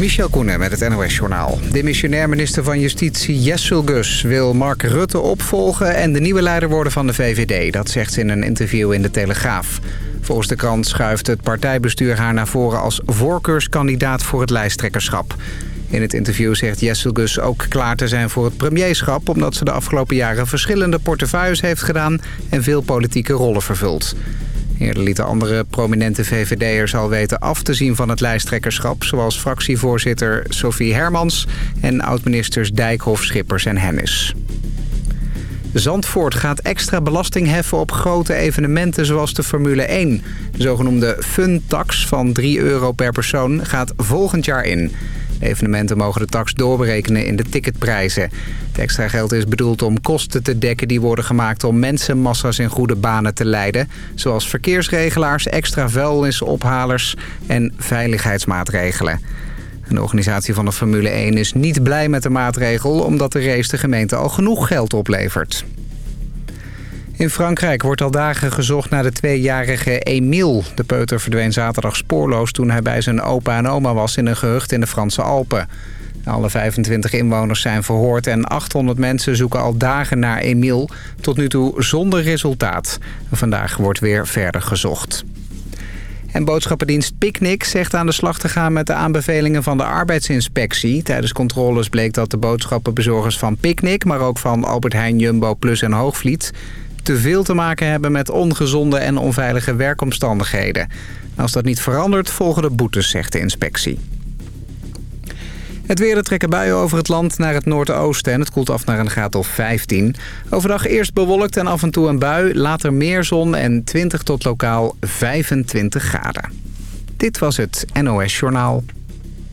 Michel Koenen met het NOS-journaal. De missionair minister van Justitie Jessul Gus wil Mark Rutte opvolgen... en de nieuwe leider worden van de VVD. Dat zegt ze in een interview in De Telegraaf. Volgens de krant schuift het partijbestuur haar naar voren... als voorkeurskandidaat voor het lijsttrekkerschap. In het interview zegt Jessul Gus ook klaar te zijn voor het premierschap... omdat ze de afgelopen jaren verschillende portefeuilles heeft gedaan... en veel politieke rollen vervult. Eerder lieten andere prominente VVD'ers al weten af te zien van het lijsttrekkerschap... zoals fractievoorzitter Sophie Hermans en oud-ministers Dijkhoff, Schippers en Hennis. Zandvoort gaat extra belasting heffen op grote evenementen zoals de Formule 1. De zogenoemde fun-tax van 3 euro per persoon gaat volgend jaar in. Evenementen mogen de tax doorberekenen in de ticketprijzen. Het extra geld is bedoeld om kosten te dekken die worden gemaakt om mensenmassa's in goede banen te leiden. Zoals verkeersregelaars, extra vuilnisophalers en veiligheidsmaatregelen. De organisatie van de Formule 1 is niet blij met de maatregel... omdat de race de gemeente al genoeg geld oplevert. In Frankrijk wordt al dagen gezocht naar de tweejarige Emile. De peuter verdween zaterdag spoorloos toen hij bij zijn opa en oma was... in een gehucht in de Franse Alpen. Alle 25 inwoners zijn verhoord en 800 mensen zoeken al dagen naar Emile. Tot nu toe zonder resultaat. Vandaag wordt weer verder gezocht. En boodschappendienst Picnic zegt aan de slag te gaan met de aanbevelingen van de arbeidsinspectie. Tijdens controles bleek dat de boodschappenbezorgers van Picnic, maar ook van Albert Heijn, Jumbo Plus en Hoogvliet... te veel te maken hebben met ongezonde en onveilige werkomstandigheden. Als dat niet verandert, volgen de boetes, zegt de inspectie. Het weer trekken buien over het land naar het noordoosten en het koelt af naar een graad of 15. Overdag eerst bewolkt en af en toe een bui, later meer zon en 20 tot lokaal 25 graden. Dit was het NOS Journaal.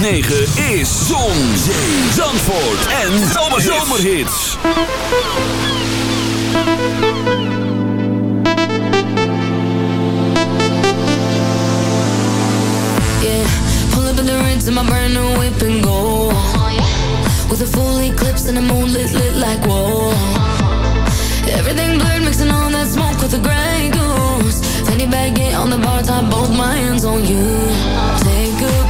106.9 is Zon, Zee, Zandvoort en Zomerhits. Yeah, pull up in the rinse in my brand new whip and go. With a full eclipse and a moonlit lit like whoa. Everything blurred, mixing all that smoke with the gray goose. Fanny get on the bar top, both my hands on you. Take a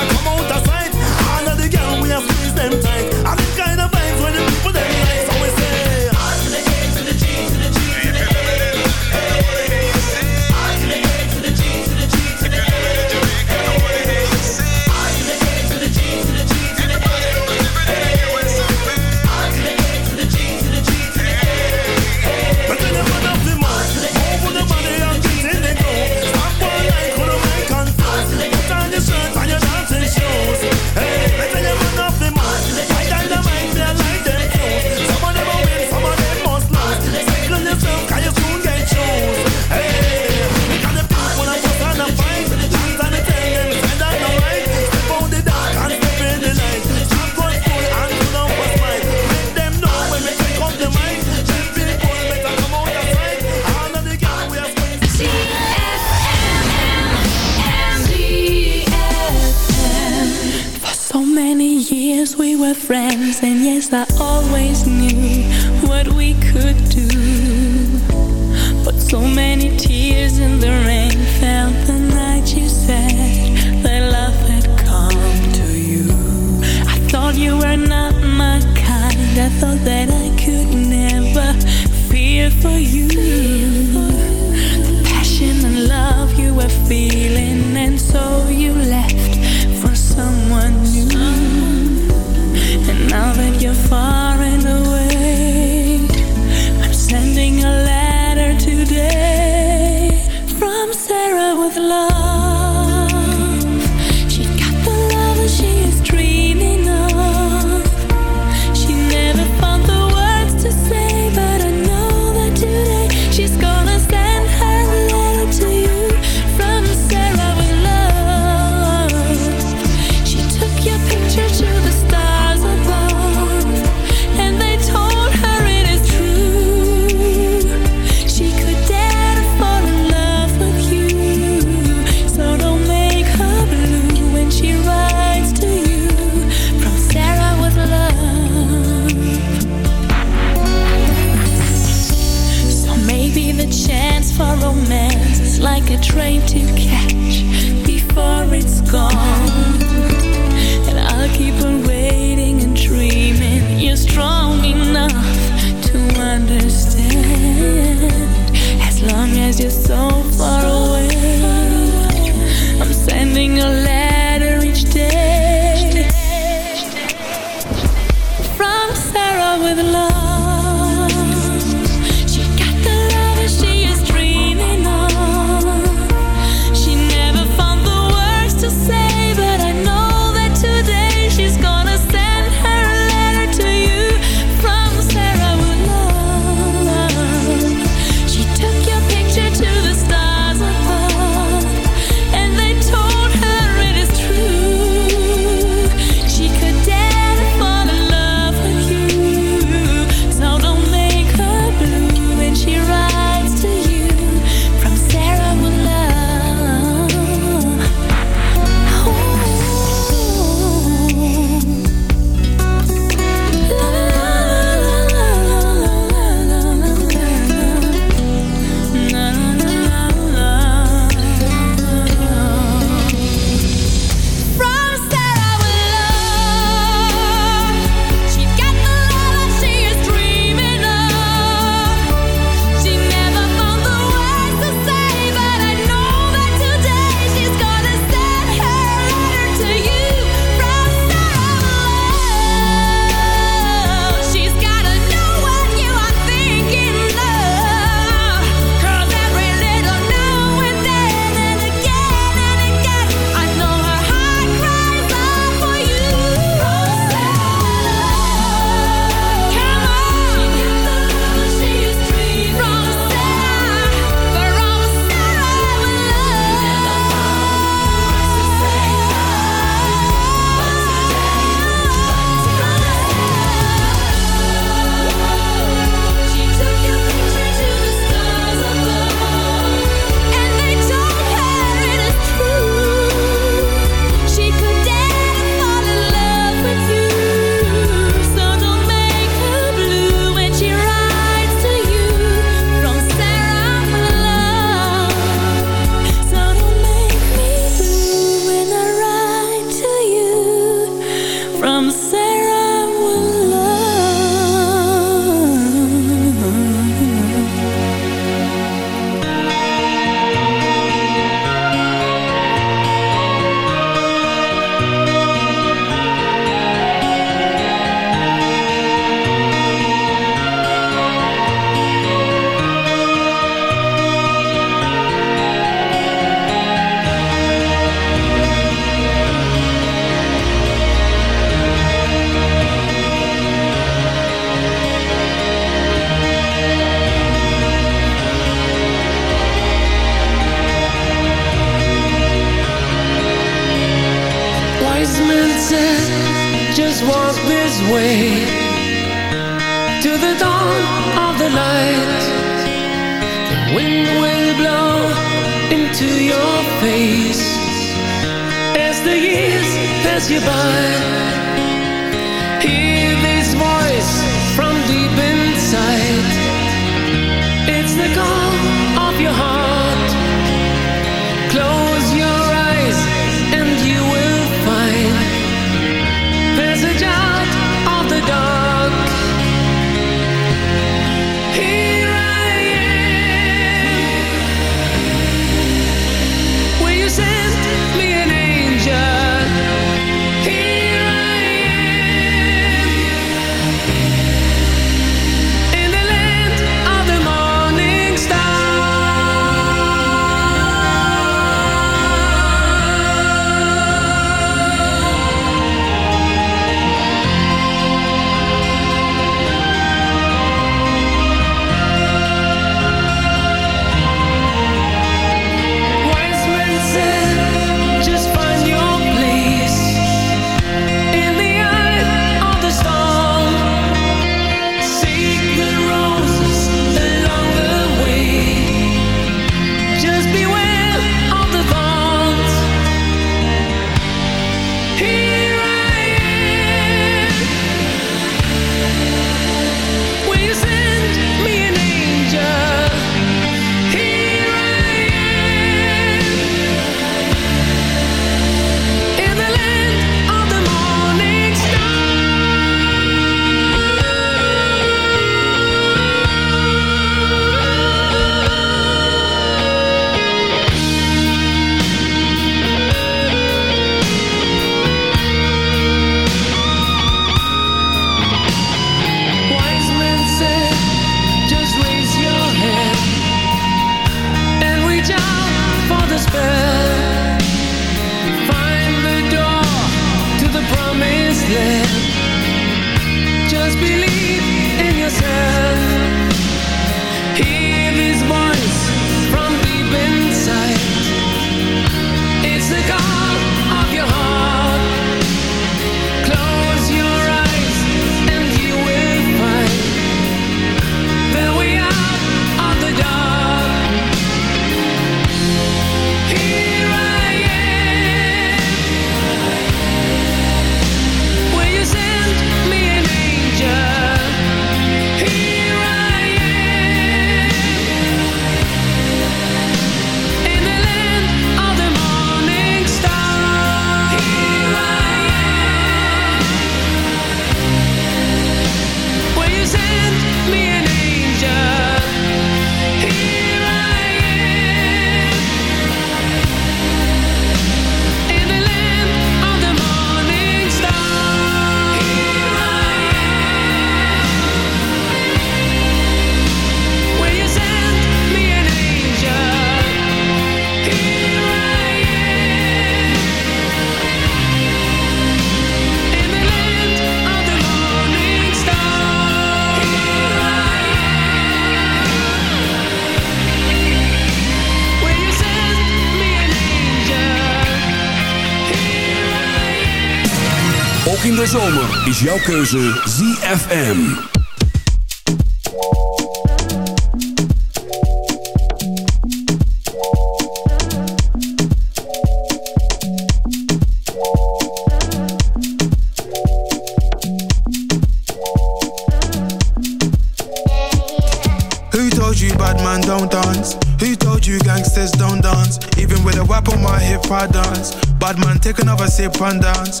Who told you bad man don't dance? Who told you gangsters don't dance? Even with a whip on my hip, I dance. Bad man, take another sip and dance.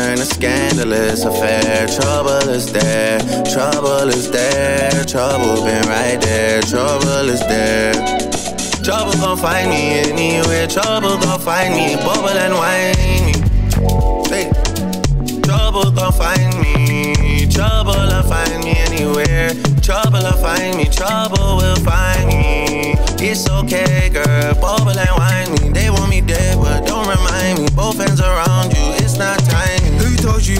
a scandalous affair. Trouble is there, trouble is there, trouble been right there, trouble is there. Trouble gon' find me anywhere, trouble gon' find me, bubble and whine me. Hey. Trouble gon' find me, trouble will find me anywhere. Trouble will find me, trouble will find me. It's okay, girl, bubble and whine me. They want me dead, but don't remind me. Both hands around you, it's not time.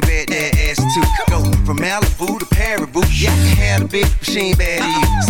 can bet that ass too. Go from Malibu to Paribu, yeah, I can have a big machine bad to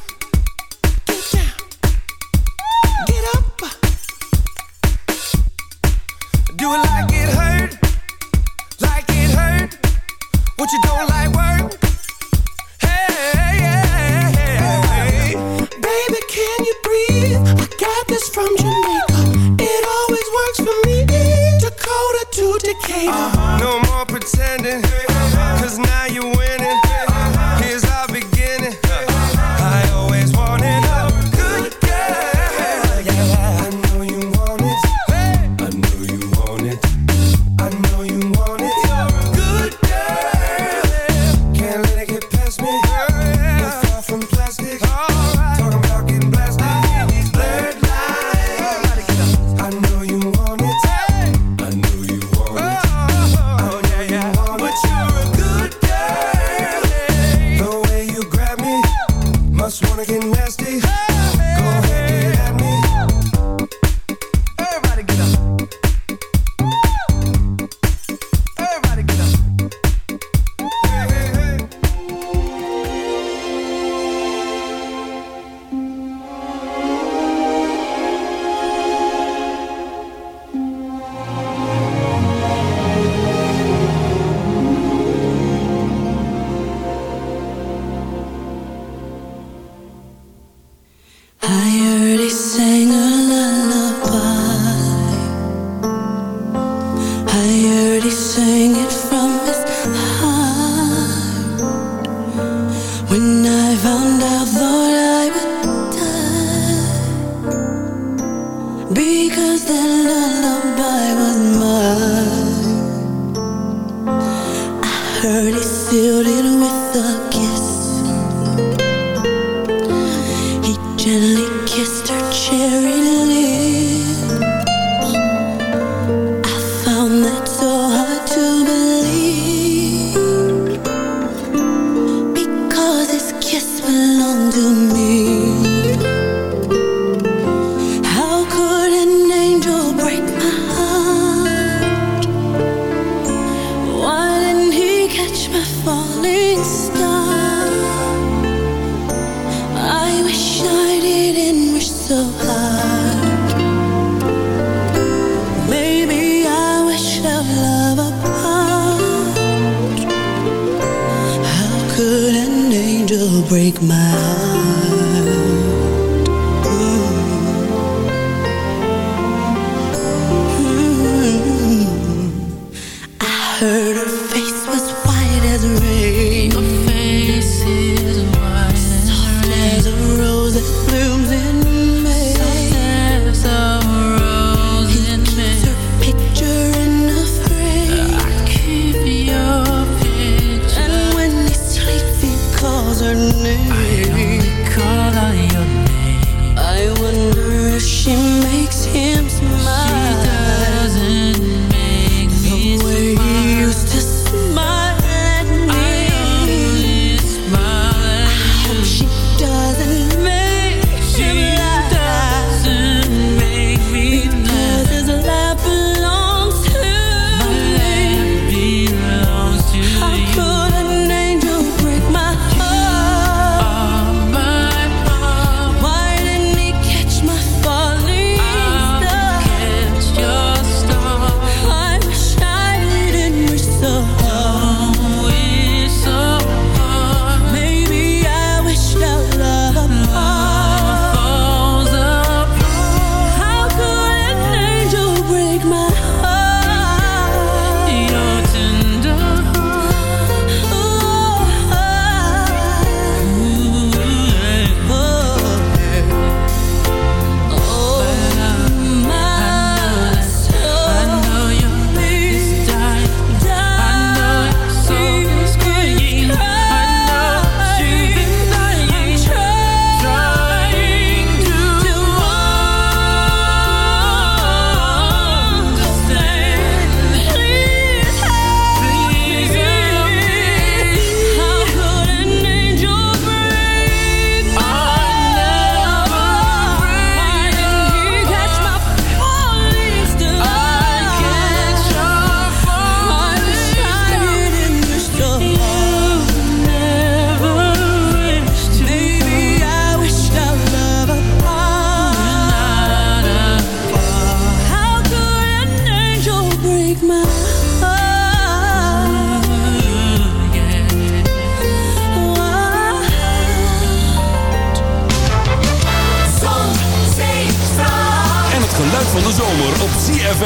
Do it like it hurt, like it hurt. What you don't like? Hey, baby, can you breathe? I got this from Jamaica. It always works for me. Dakota to Decatur. Uh -huh. No more pretending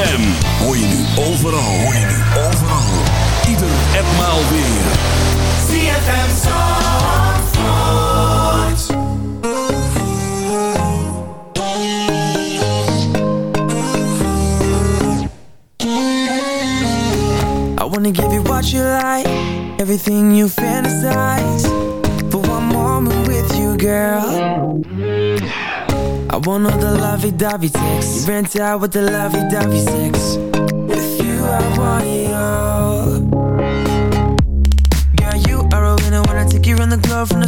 ZFM. Want all the lovey-dovey sex. You rent out with the lovey-dovey sex. With you, I want it all. Girl, you are a winner I take you around the globe from the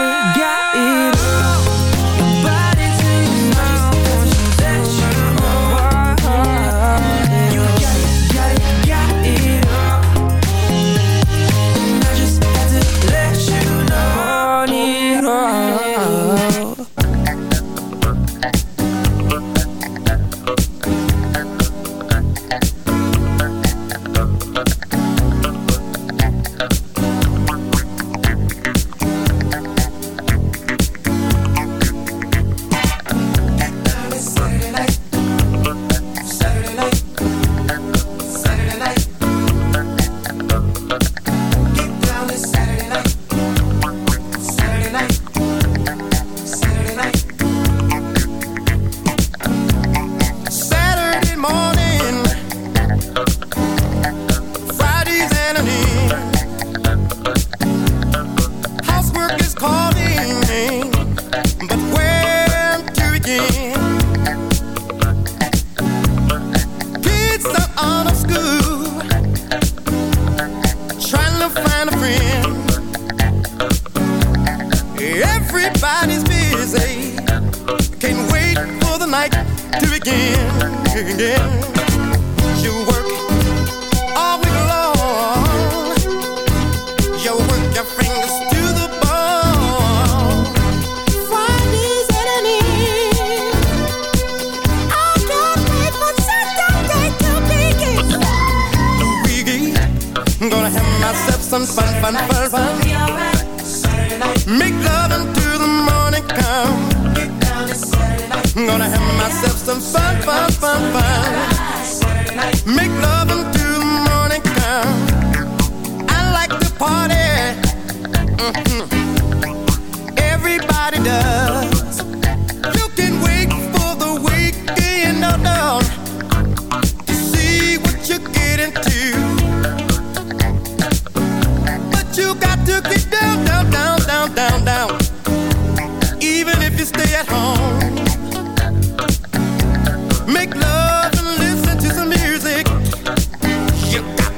it,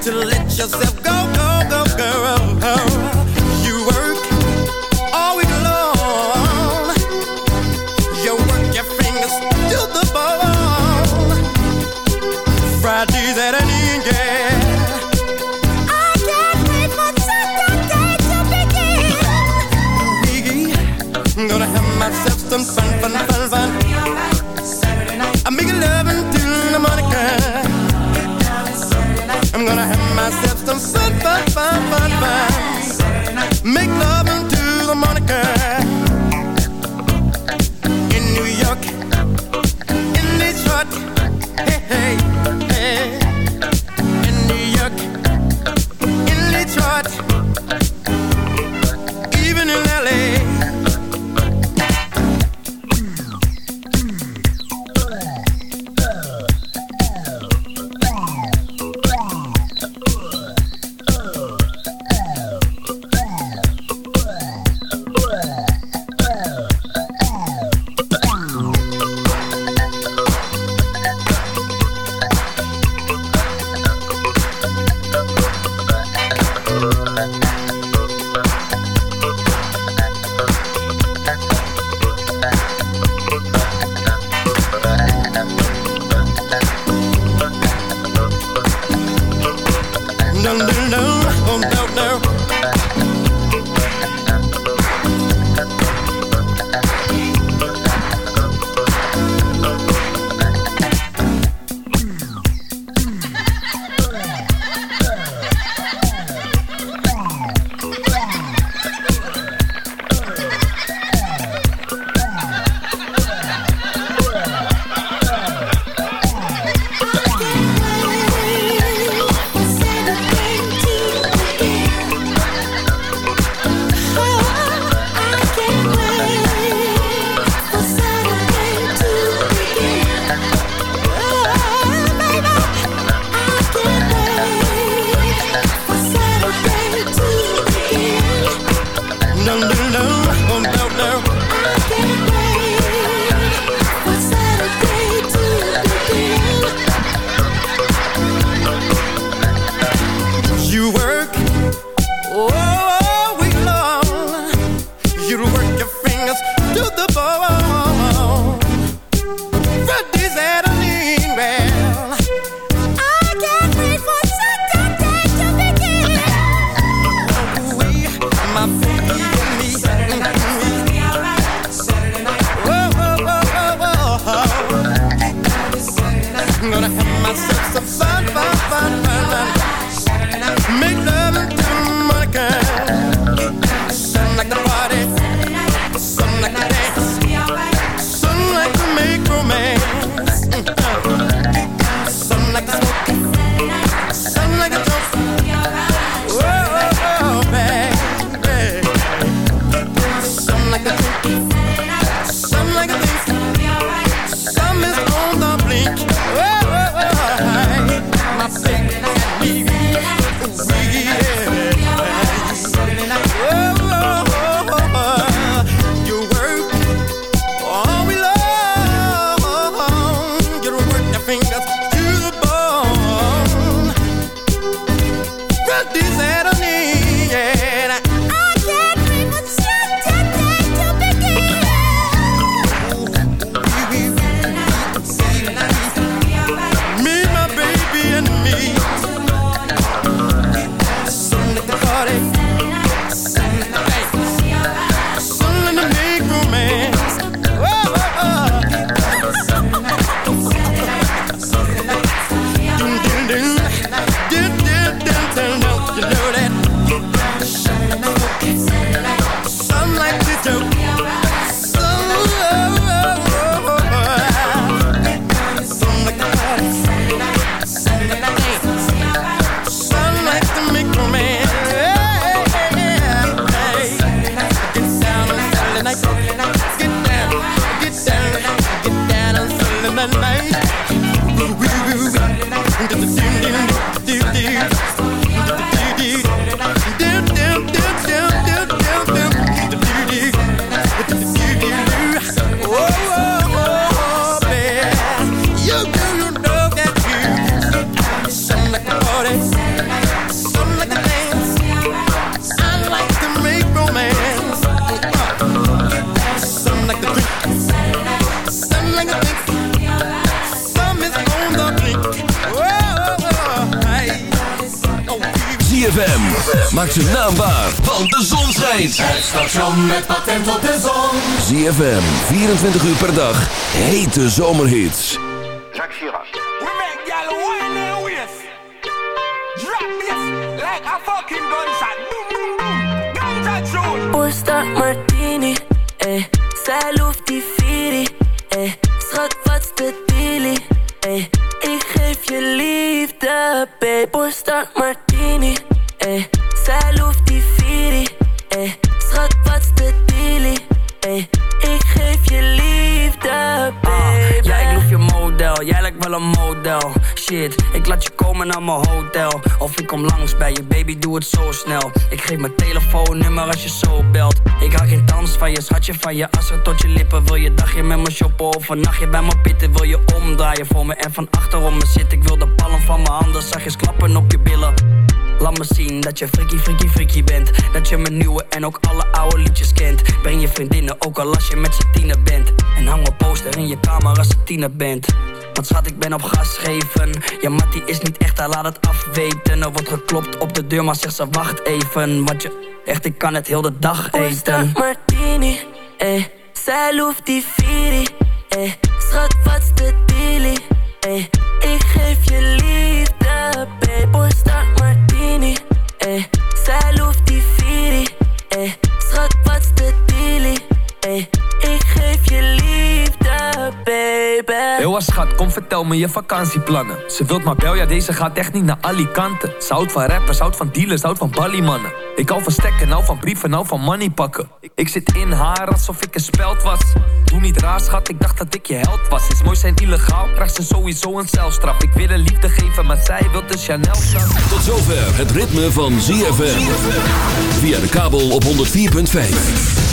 to let yourself Hete zomerhits. Jacques Chirac. We make y'all wine their waist. Drop Like a fucking gunshot. Boom, boom, boom. Ganja tune. Porsta Martini, eh. Zij loeft die Firi, langs bij je, baby, doe het zo snel. Ik geef mijn telefoonnummer als je zo belt. Ik hou geen dans van je, schatje van je Asser tot je lippen, wil je dagje met me shoppen Of een nachtje bij me pitten, wil je omdraaien voor me En van achterom me zit, ik wil de palm van mijn handen Zachtjes klappen op je billen. Laat me zien dat je freaky, freaky, freaky bent. Dat je mijn nieuwe en ook alle oude liedjes kent. Breng je vriendinnen, ook al als je met z'n tiener bent. En hang een poster in je kamer als je tiener bent Want schat, ik ben op gas geven Je mattie is niet echt, hij laat het afweten Er wordt geklopt op de deur, maar zegt ze wacht even Want je, echt, ik kan het heel de dag eten Martini, eh. Zij loeft die Firi, eh. Schat, wat's de dealie, eh. Ik geef je liefde, Heel schat, kom vertel me je vakantieplannen. Ze wilt maar bel, ja deze gaat echt niet naar Alicante. Ze houdt van rappers, houdt van dealers, houdt van balliemannen. Ik hou van stekken, nou van brieven, nou van money pakken. Ik zit in haar alsof ik een speld was. Doe niet raar schat, ik dacht dat ik je held was. Is mooi zijn illegaal, krijgt ze sowieso een celstraf. Ik wil een liefde geven, maar zij wil de Chanel. Tot zover het ritme van ZFM. Via de kabel op 104.5.